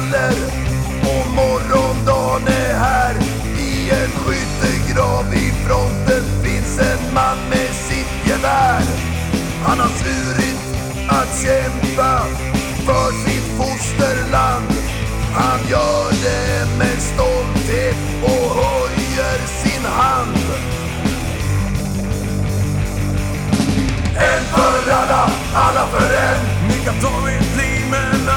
faller och morgondagen är här. I en skyttegrav i fronten finns en man med sitt gevär. Han har svurit att kämpa för sitt fosterland. Han gör det med stolthet och höjer sin hand. En för alla, alla för en. Ni kan ta mitt liv men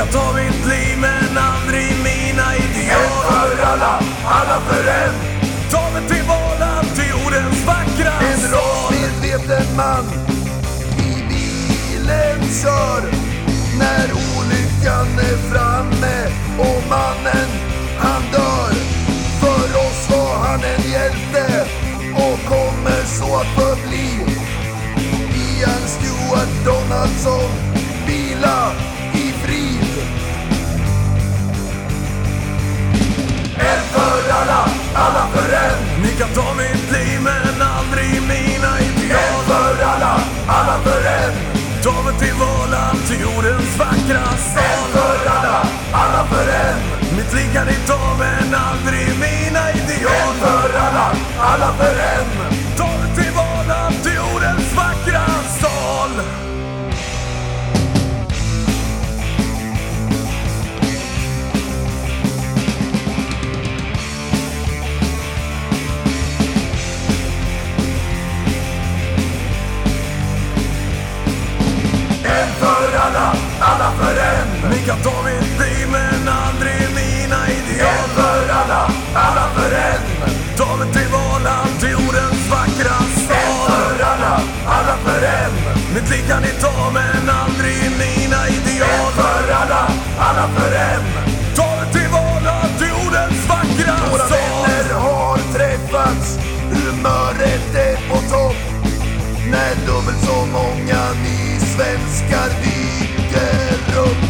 en. Kan ta mitt liv men aldrig mina En ideal. för alla, alla för en. Ta mig till våla till jordens vackra En rasmedveten man i bilen kör när olyckan är framme och mannen han dör. För oss var han en hjälte och kommer så att förbli. Ian Stewart Donaldsson, vila för alla, alla för en. Ni kan ta mitt liv men aldrig mina En ideal. för alla, alla för en. Ta mig till våla till jordens vackra En sal. för alla, alla för en. Mitt liv kan ni ta men aldrig mina En ideal. för alla, alla för en. Ta mig till våla till jordens vackra Våra sal. vänner har träffats, humöret är på topp. När dubbelt så många ni svenskar dyker upp.